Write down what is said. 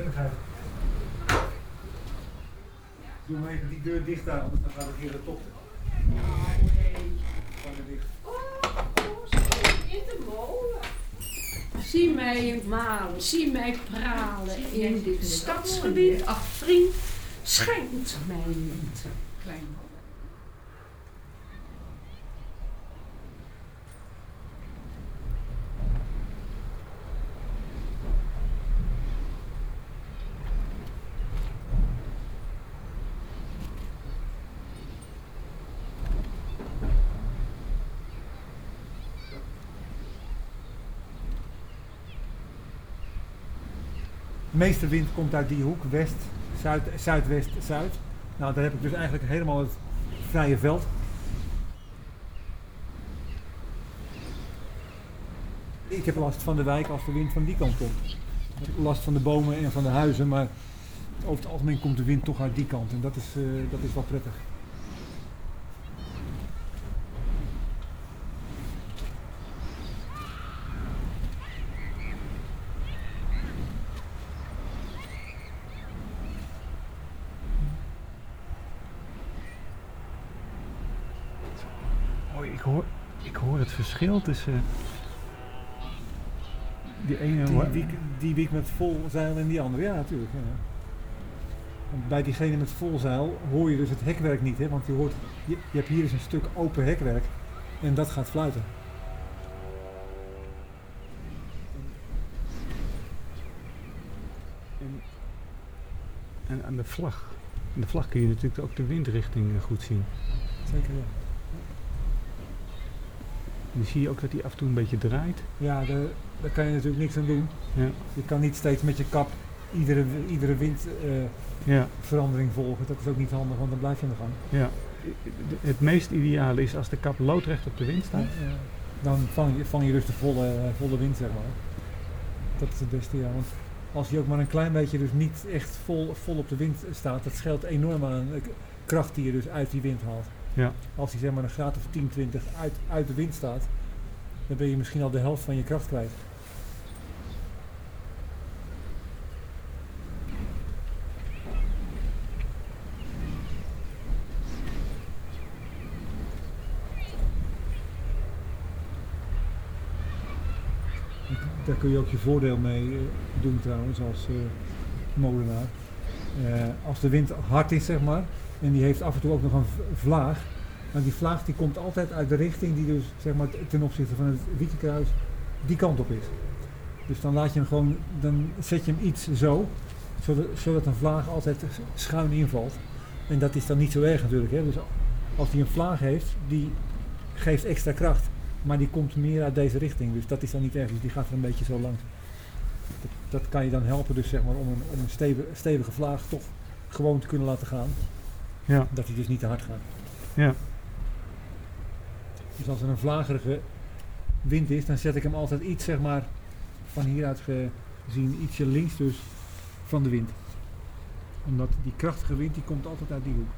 prettigheid. Doe maar even die deur dicht aan, want dan gaat het hier de top. Nee. Dicht. Oh, in de molen. Zie mij malen, zie mij pralen in dit stadsgebied. Ach, vriend, schijnt mij niet. Klein meeste wind komt uit die hoek, west, zuid, zuidwest, zuid. Nou, daar heb ik dus eigenlijk helemaal het vrije veld. Ik heb last van de wijk als de wind van die kant komt. Ik last van de bomen en van de huizen, maar over het algemeen komt de wind toch uit die kant en dat is, eh, dat is wel prettig. Oh, ik hoor, ik hoor het verschil tussen die ene... Die wiek, die wiek met vol zeil en die andere, ja natuurlijk. Ja. Want bij diegene met vol zeil hoor je dus het hekwerk niet, hè? want je, hoort, je, je hebt hier dus een stuk open hekwerk en dat gaat fluiten. En, en aan de vlag. Aan de vlag kun je natuurlijk ook de windrichting eh, goed zien. Zeker, ja. Dan zie je ook dat hij af en toe een beetje draait. Ja, daar, daar kan je natuurlijk niks aan doen. Ja. Je kan niet steeds met je kap iedere, iedere windverandering Ja, volgen. Dat is ook niet handig, want dan blijf je aan de gang. ja. Het meest ideale is als de kap loodrecht op de wind staat. Ja, Dan vang je, vang je dus de volle, volle wind, zeg maar. Dat is het beste, ja. Want als je ook maar een klein beetje dus niet echt vol, vol op de wind staat, dat scheelt enorm aan eh, kracht die je dus uit die wind haalt. Ja. Als die zeg maar een graad of 10, 20 uit, uit de wind staat, dan ben je misschien al de helft van je kracht kwijt. Daar kun je ook je voordeel mee eh, doen trouwens als eh, molenaar. Eh, als de wind hard is, zeg maar, en die heeft af en toe ook nog een vlaag. Maar die vlaag die komt altijd uit de richting die dus zeg maar, ten opzichte van het Wiekenkruis die kant op is. Dus dan laat je hem gewoon, dan zet je hem iets zo, zodat, een vlaag altijd schuin invalt. En dat is dan niet zo erg natuurlijk. Hè? Dus als hij een vlaag heeft, die geeft extra kracht. Maar die komt meer uit deze richting. Dus dat is dan niet erg. Dus die gaat er een beetje zo langs. Dat, dat kan je dan helpen dus zeg maar, om een, een stevige, stevige vlaag toch gewoon te kunnen laten gaan. Ja. Dat hij dus niet te hard gaat. Ja. Dus als er een vlagerige wind is, dan zet ik hem altijd iets, zeg maar, van hieruit gezien, ietsje links dus van de wind. Omdat die krachtige wind, die komt altijd uit die hoek.